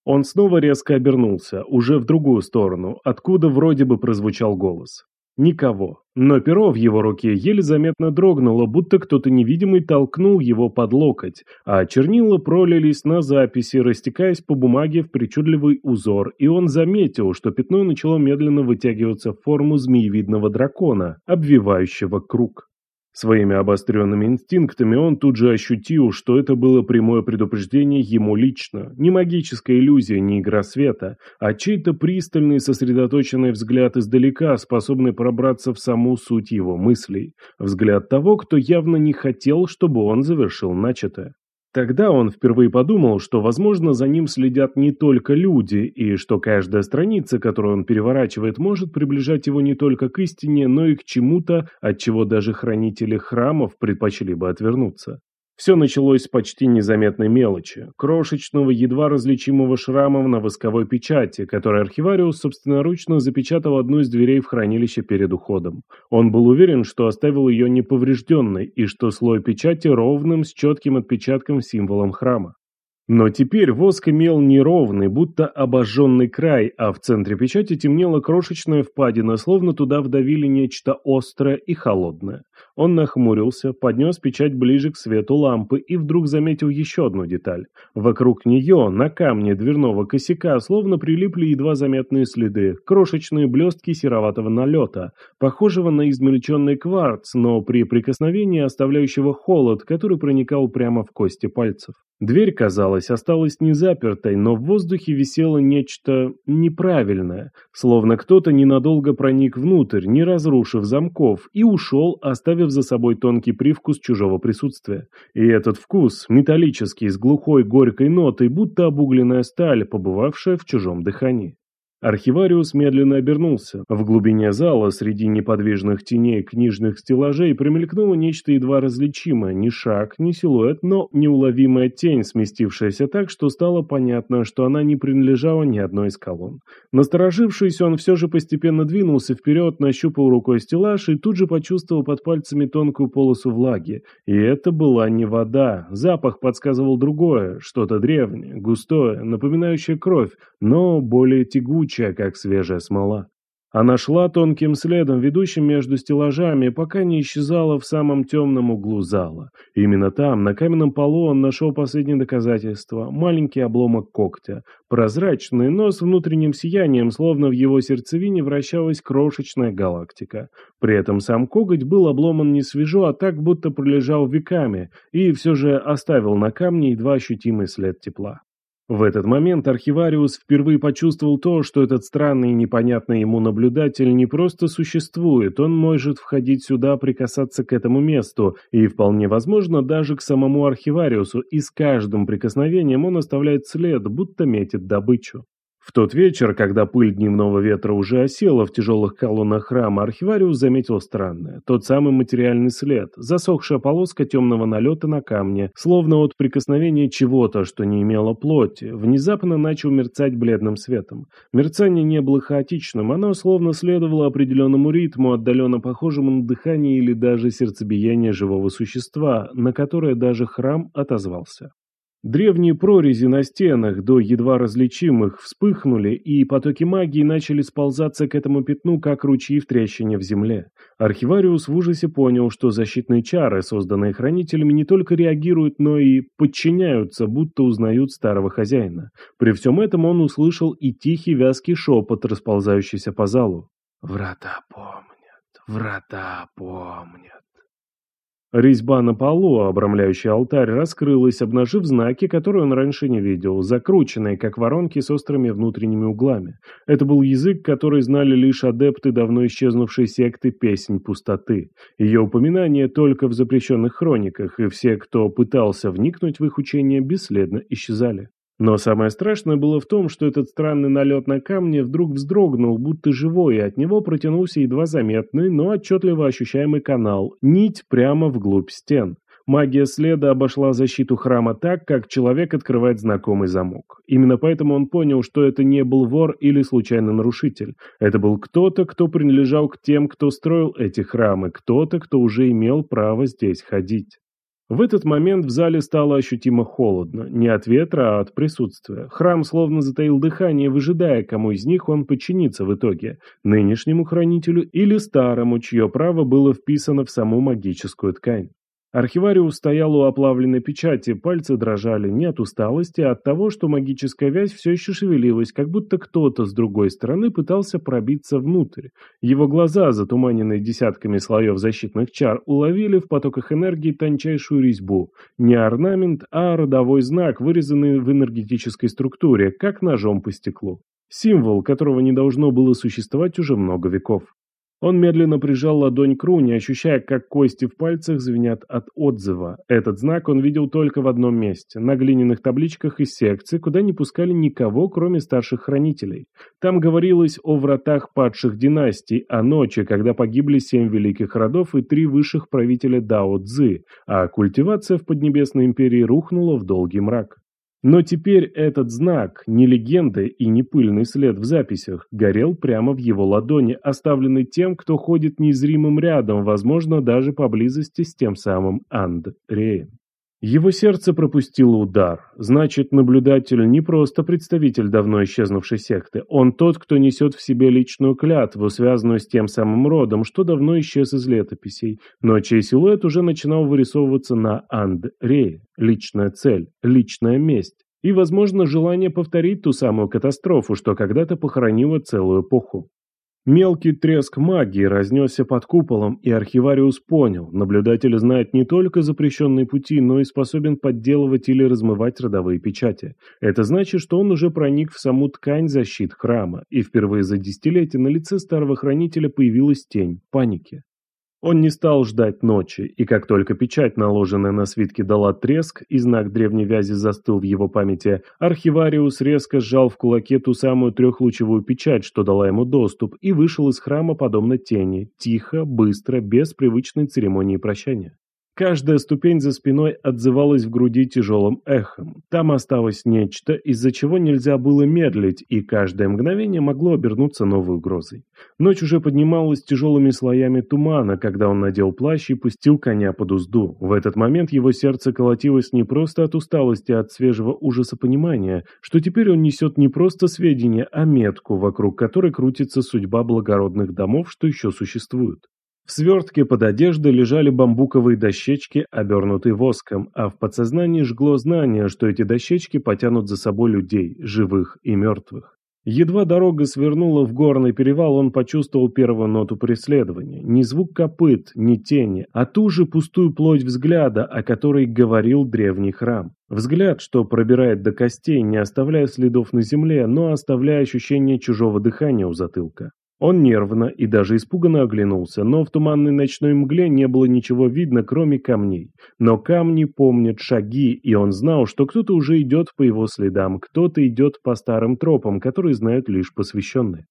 Он снова резко обернулся, уже в другую сторону, откуда вроде бы прозвучал голос. Никого. Но перо в его руке еле заметно дрогнуло, будто кто-то невидимый толкнул его под локоть, а чернила пролились на записи, растекаясь по бумаге в причудливый узор, и он заметил, что пятно начало медленно вытягиваться в форму змеевидного дракона, обвивающего круг. Своими обостренными инстинктами он тут же ощутил, что это было прямое предупреждение ему лично. Не магическая иллюзия, не игра света, а чей-то пристальный сосредоточенный взгляд издалека, способный пробраться в саму суть его мыслей. Взгляд того, кто явно не хотел, чтобы он завершил начатое. Тогда он впервые подумал, что, возможно, за ним следят не только люди, и что каждая страница, которую он переворачивает, может приближать его не только к истине, но и к чему-то, от чего даже хранители храмов предпочли бы отвернуться. Все началось с почти незаметной мелочи, крошечного, едва различимого шрама на восковой печати, который архивариус собственноручно запечатал одну из дверей в хранилище перед уходом. Он был уверен, что оставил ее неповрежденной и что слой печати ровным, с четким отпечатком символом храма. Но теперь воск имел неровный, будто обожженный край, а в центре печати темнела крошечная впадина, словно туда вдавили нечто острое и холодное. Он нахмурился, поднес печать ближе к свету лампы и вдруг заметил еще одну деталь. Вокруг нее, на камне дверного косяка, словно прилипли едва заметные следы, крошечные блестки сероватого налета, похожего на измельченный кварц, но при прикосновении оставляющего холод, который проникал прямо в кости пальцев. Дверь, казалось, осталась не запертой, но в воздухе висело нечто неправильное, словно кто-то ненадолго проник внутрь, не разрушив замков, и ушел, оставив за собой тонкий привкус чужого присутствия. И этот вкус, металлический, с глухой горькой нотой, будто обугленная сталь, побывавшая в чужом дыхании. Архивариус медленно обернулся. В глубине зала, среди неподвижных теней книжных стеллажей, промелькнуло нечто едва различимое, ни шаг, ни силуэт, но неуловимая тень, сместившаяся так, что стало понятно, что она не принадлежала ни одной из колонн. Насторожившись, он все же постепенно двинулся вперед, нащупал рукой стеллаж и тут же почувствовал под пальцами тонкую полосу влаги. И это была не вода. Запах подсказывал другое, что-то древнее, густое, напоминающее кровь, но более тягучее горячая, как свежая смола. Она шла тонким следом, ведущим между стеллажами, пока не исчезала в самом темном углу зала. Именно там, на каменном полу, он нашел последнее доказательство – маленький обломок когтя. Прозрачный, но с внутренним сиянием, словно в его сердцевине вращалась крошечная галактика. При этом сам коготь был обломан не свежо, а так, будто пролежал веками, и все же оставил на камне едва ощутимый след тепла. В этот момент архивариус впервые почувствовал то, что этот странный и непонятный ему наблюдатель не просто существует, он может входить сюда, прикасаться к этому месту, и вполне возможно даже к самому архивариусу, и с каждым прикосновением он оставляет след, будто метит добычу. В тот вечер, когда пыль дневного ветра уже осела в тяжелых колоннах храма, архивариус заметил странное. Тот самый материальный след, засохшая полоска темного налета на камне, словно от прикосновения чего-то, что не имело плоти, внезапно начал мерцать бледным светом. Мерцание не было хаотичным, оно словно следовало определенному ритму, отдаленно похожему на дыхание или даже сердцебиение живого существа, на которое даже храм отозвался. Древние прорези на стенах, до едва различимых, вспыхнули, и потоки магии начали сползаться к этому пятну, как ручьи в трещине в земле. Архивариус в ужасе понял, что защитные чары, созданные хранителями, не только реагируют, но и подчиняются, будто узнают старого хозяина. При всем этом он услышал и тихий вязкий шепот, расползающийся по залу. «Врата помнят, врата помнят». Резьба на полу, обрамляющая алтарь, раскрылась, обнажив знаки, которые он раньше не видел, закрученные, как воронки с острыми внутренними углами. Это был язык, который знали лишь адепты давно исчезнувшей секты «Песнь пустоты». Ее упоминание только в запрещенных хрониках, и все, кто пытался вникнуть в их учение, бесследно исчезали. Но самое страшное было в том, что этот странный налет на камне вдруг вздрогнул, будто живой, и от него протянулся едва заметный, но отчетливо ощущаемый канал, нить прямо вглубь стен. Магия следа обошла защиту храма так, как человек открывает знакомый замок. Именно поэтому он понял, что это не был вор или случайный нарушитель. Это был кто-то, кто принадлежал к тем, кто строил эти храмы, кто-то, кто уже имел право здесь ходить. В этот момент в зале стало ощутимо холодно, не от ветра, а от присутствия. Храм словно затаил дыхание, выжидая, кому из них он подчинится в итоге, нынешнему хранителю или старому, чье право было вписано в саму магическую ткань. Архивариус стоял у оплавленной печати, пальцы дрожали не от усталости, а от того, что магическая вязь все еще шевелилась, как будто кто-то с другой стороны пытался пробиться внутрь. Его глаза, затуманенные десятками слоев защитных чар, уловили в потоках энергии тончайшую резьбу. Не орнамент, а родовой знак, вырезанный в энергетической структуре, как ножом по стеклу. Символ, которого не должно было существовать уже много веков. Он медленно прижал ладонь к руне, ощущая, как кости в пальцах звенят от отзыва. Этот знак он видел только в одном месте – на глиняных табличках из секции, куда не пускали никого, кроме старших хранителей. Там говорилось о вратах падших династий, о ночи, когда погибли семь великих родов и три высших правителя Дао Цзы, а культивация в Поднебесной империи рухнула в долгий мрак. Но теперь этот знак, не легенда и не пыльный след в записях, горел прямо в его ладони, оставленный тем, кто ходит незримым рядом, возможно, даже поблизости с тем самым Андреем. Его сердце пропустило удар. Значит, наблюдатель не просто представитель давно исчезнувшей секты. Он тот, кто несет в себе личную клятву, связанную с тем самым родом, что давно исчез из летописей, но чей силуэт уже начинал вырисовываться на Андрее. Личная цель, личная месть. И, возможно, желание повторить ту самую катастрофу, что когда-то похоронила целую эпоху. Мелкий треск магии разнесся под куполом, и архивариус понял, наблюдатель знает не только запрещенные пути, но и способен подделывать или размывать родовые печати. Это значит, что он уже проник в саму ткань защит храма, и впервые за десятилетия на лице старого хранителя появилась тень паники. Он не стал ждать ночи, и как только печать, наложенная на свитки, дала треск, и знак древней вязи застыл в его памяти, архивариус резко сжал в кулаке ту самую трехлучевую печать, что дала ему доступ, и вышел из храма подобно тени, тихо, быстро, без привычной церемонии прощания. Каждая ступень за спиной отзывалась в груди тяжелым эхом. Там осталось нечто, из-за чего нельзя было медлить, и каждое мгновение могло обернуться новой угрозой. Ночь уже поднималась тяжелыми слоями тумана, когда он надел плащ и пустил коня под узду. В этот момент его сердце колотилось не просто от усталости, а от свежего ужаса понимания, что теперь он несет не просто сведения, а метку, вокруг которой крутится судьба благородных домов, что еще существуют. В свертке под одеждой лежали бамбуковые дощечки, обернутые воском, а в подсознании жгло знание, что эти дощечки потянут за собой людей, живых и мертвых. Едва дорога свернула в горный перевал, он почувствовал первую ноту преследования. Не звук копыт, не тени, а ту же пустую плоть взгляда, о которой говорил древний храм. Взгляд, что пробирает до костей, не оставляя следов на земле, но оставляя ощущение чужого дыхания у затылка. Он нервно и даже испуганно оглянулся, но в туманной ночной мгле не было ничего видно, кроме камней. Но камни помнят шаги, и он знал, что кто-то уже идет по его следам, кто-то идет по старым тропам, которые знают лишь посвященные.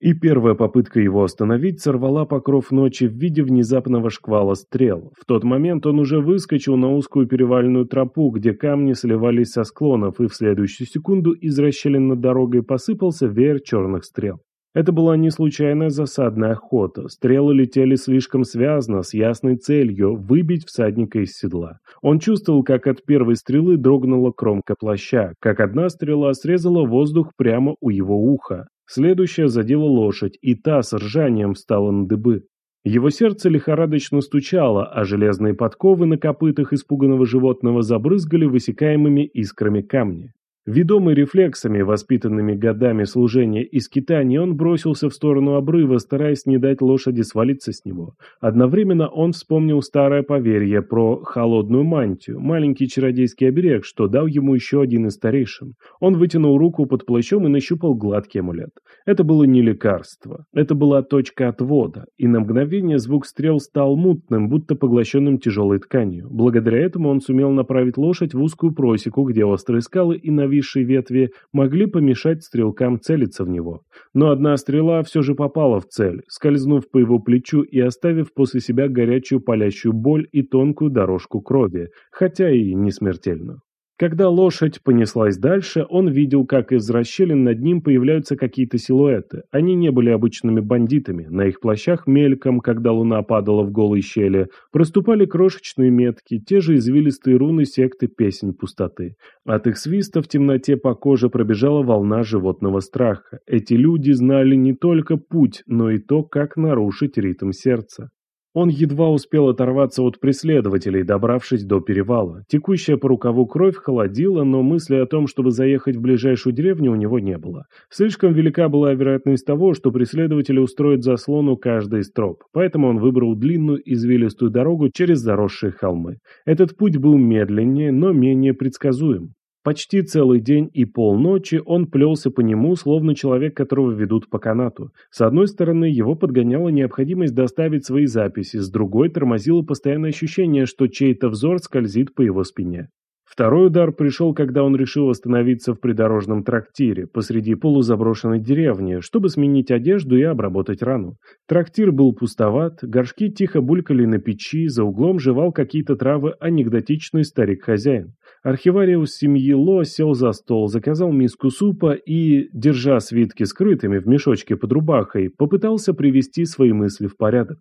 И первая попытка его остановить сорвала покров ночи в виде внезапного шквала стрел. В тот момент он уже выскочил на узкую перевальную тропу, где камни сливались со склонов, и в следующую секунду из расщелин над дорогой посыпался веер черных стрел. Это была не случайная засадная охота. Стрелы летели слишком связно, с ясной целью – выбить всадника из седла. Он чувствовал, как от первой стрелы дрогнула кромка плаща, как одна стрела срезала воздух прямо у его уха. Следующая задела лошадь, и та с ржанием встала на дыбы. Его сердце лихорадочно стучало, а железные подковы на копытах испуганного животного забрызгали высекаемыми искрами камни. Ведомый рефлексами, воспитанными годами служения и скитаний, он бросился в сторону обрыва, стараясь не дать лошади свалиться с него. Одновременно он вспомнил старое поверье про холодную мантию, маленький чародейский оберег, что дал ему еще один из старейшин. Он вытянул руку под плащом и нащупал гладкий амулет. Это было не лекарство, это была точка отвода, и на мгновение звук стрел стал мутным, будто поглощенным тяжелой тканью. Благодаря этому он сумел направить лошадь в узкую просеку, где острые скалы и навис нависшие ветви могли помешать стрелкам целиться в него. Но одна стрела все же попала в цель, скользнув по его плечу и оставив после себя горячую палящую боль и тонкую дорожку крови, хотя и не смертельную. Когда лошадь понеслась дальше, он видел, как из расщелин над ним появляются какие-то силуэты. Они не были обычными бандитами. На их плащах мельком, когда луна падала в голые щели, проступали крошечные метки, те же извилистые руны секты песень пустоты. От их свиста в темноте по коже пробежала волна животного страха. Эти люди знали не только путь, но и то, как нарушить ритм сердца. Он едва успел оторваться от преследователей, добравшись до перевала. Текущая по рукаву кровь холодила, но мысли о том, чтобы заехать в ближайшую деревню, у него не было. Слишком велика была вероятность того, что преследователи устроят заслону каждой из троп, поэтому он выбрал длинную извилистую дорогу через заросшие холмы. Этот путь был медленнее, но менее предсказуем. Почти целый день и полночи он плелся по нему, словно человек, которого ведут по канату. С одной стороны, его подгоняла необходимость доставить свои записи, с другой тормозило постоянное ощущение, что чей-то взор скользит по его спине. Второй удар пришел, когда он решил остановиться в придорожном трактире посреди полузаброшенной деревни, чтобы сменить одежду и обработать рану. Трактир был пустоват, горшки тихо булькали на печи, за углом жевал какие-то травы анекдотичный старик-хозяин. Архивариус семьи Ло сел за стол, заказал миску супа и, держа свитки скрытыми в мешочке под рубахой, попытался привести свои мысли в порядок.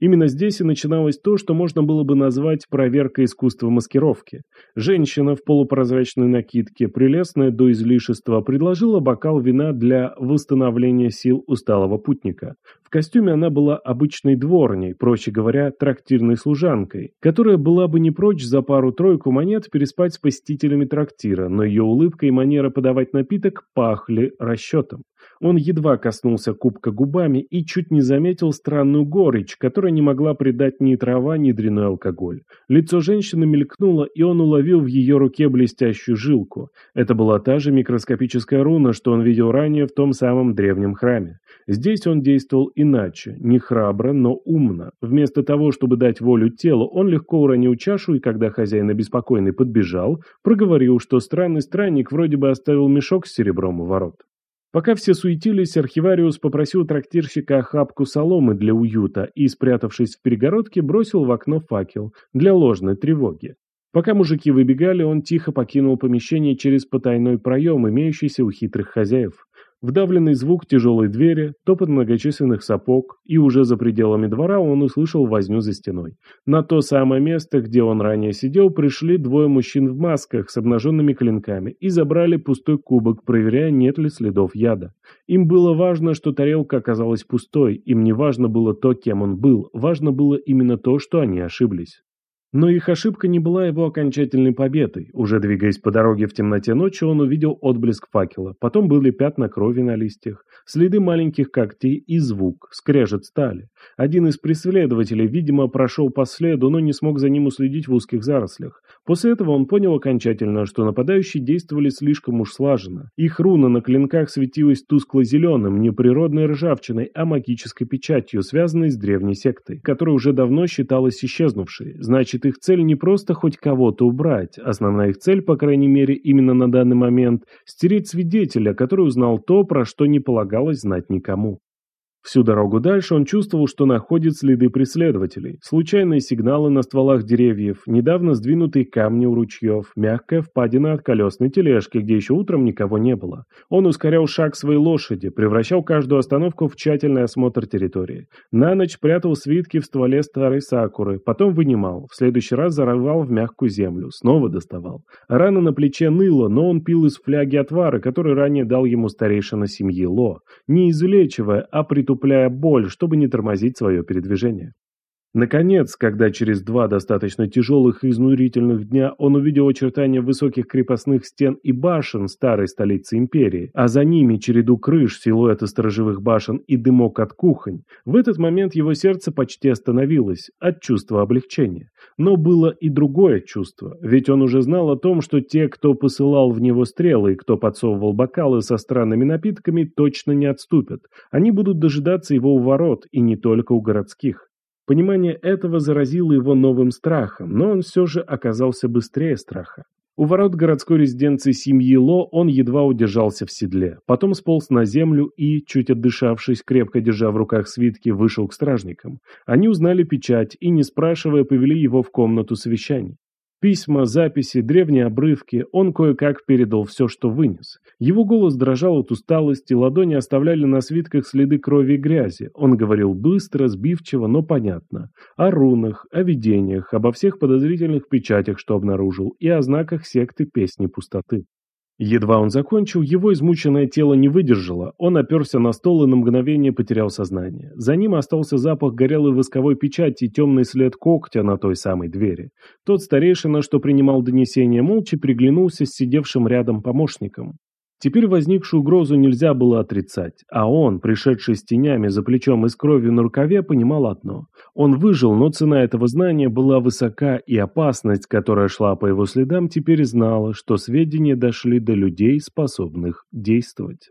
Именно здесь и начиналось то, что можно было бы назвать проверкой искусства маскировки. Женщина в полупрозрачной накидке, прелестная до излишества, предложила бокал вина для восстановления сил усталого путника. В костюме она была обычной дворней, проще говоря, трактирной служанкой, которая была бы не прочь за пару-тройку монет переспать с посетителями трактира, но ее улыбка и манера подавать напиток пахли расчетом. Он едва коснулся кубка губами и чуть не заметил странную горечь, которая не могла придать ни трава, ни дряной алкоголь. Лицо женщины мелькнуло, и он уловил в ее руке блестящую жилку. Это была та же микроскопическая руна, что он видел ранее в том самом древнем храме. Здесь он действовал иначе, не храбро, но умно. Вместо того, чтобы дать волю телу, он легко уронил чашу, и когда хозяин обеспокоенный подбежал, проговорил, что странный странник вроде бы оставил мешок с серебром у ворот. Пока все суетились, архивариус попросил трактирщика охапку соломы для уюта и, спрятавшись в перегородке, бросил в окно факел для ложной тревоги. Пока мужики выбегали, он тихо покинул помещение через потайной проем, имеющийся у хитрых хозяев. Вдавленный звук тяжелой двери, топот многочисленных сапог, и уже за пределами двора он услышал возню за стеной. На то самое место, где он ранее сидел, пришли двое мужчин в масках с обнаженными клинками и забрали пустой кубок, проверяя, нет ли следов яда. Им было важно, что тарелка оказалась пустой, им не важно было то, кем он был, важно было именно то, что они ошиблись. Но их ошибка не была его окончательной победой. Уже двигаясь по дороге в темноте ночи, он увидел отблеск факела. Потом были пятна крови на листьях, следы маленьких когтей и звук, скрежет стали. Один из преследователей, видимо, прошел по следу, но не смог за ним уследить в узких зарослях. После этого он понял окончательно, что нападающие действовали слишком уж слаженно. Их руна на клинках светилась тускло-зеленым, не природной ржавчиной, а магической печатью, связанной с древней сектой, которая уже давно считалась исчезнувшей. Значит, их цель не просто хоть кого-то убрать. Основная их цель, по крайней мере, именно на данный момент, стереть свидетеля, который узнал то, про что не полагалось знать никому. Всю дорогу дальше он чувствовал, что находит следы преследователей. Случайные сигналы на стволах деревьев, недавно сдвинутые камни у ручьев, мягкая впадина от колесной тележки, где еще утром никого не было. Он ускорял шаг своей лошади, превращал каждую остановку в тщательный осмотр территории. На ночь прятал свитки в стволе старой сакуры, потом вынимал, в следующий раз зарывал в мягкую землю, снова доставал. Рана на плече ныла, но он пил из фляги отвара, который ранее дал ему старейшина семьи Ло, не излечивая, а при притупляя боль, чтобы не тормозить свое передвижение. Наконец, когда через два достаточно тяжелых и изнурительных дня он увидел очертания высоких крепостных стен и башен старой столицы империи, а за ними череду крыш, силуэты сторожевых башен и дымок от кухонь, в этот момент его сердце почти остановилось от чувства облегчения. Но было и другое чувство, ведь он уже знал о том, что те, кто посылал в него стрелы и кто подсовывал бокалы со странными напитками, точно не отступят. Они будут дожидаться его у ворот, и не только у городских. Понимание этого заразило его новым страхом, но он все же оказался быстрее страха. У ворот городской резиденции семьи Ло он едва удержался в седле, потом сполз на землю и, чуть отдышавшись, крепко держа в руках свитки, вышел к стражникам. Они узнали печать и, не спрашивая, повели его в комнату совещаний. Письма, записи, древние обрывки, он кое-как передал все, что вынес. Его голос дрожал от усталости, ладони оставляли на свитках следы крови и грязи. Он говорил быстро, сбивчиво, но понятно. О рунах, о видениях, обо всех подозрительных печатях, что обнаружил, и о знаках секты Песни Пустоты. Едва он закончил, его измученное тело не выдержало, он оперся на стол и на мгновение потерял сознание. За ним остался запах горелой восковой печати и темный след когтя на той самой двери. Тот старейшина, что принимал донесение, молча приглянулся с сидевшим рядом помощником. Теперь возникшую угрозу нельзя было отрицать, а он, пришедший с тенями за плечом и с кровью на рукаве, понимал одно. Он выжил, но цена этого знания была высока, и опасность, которая шла по его следам, теперь знала, что сведения дошли до людей, способных действовать.